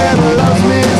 that loves me.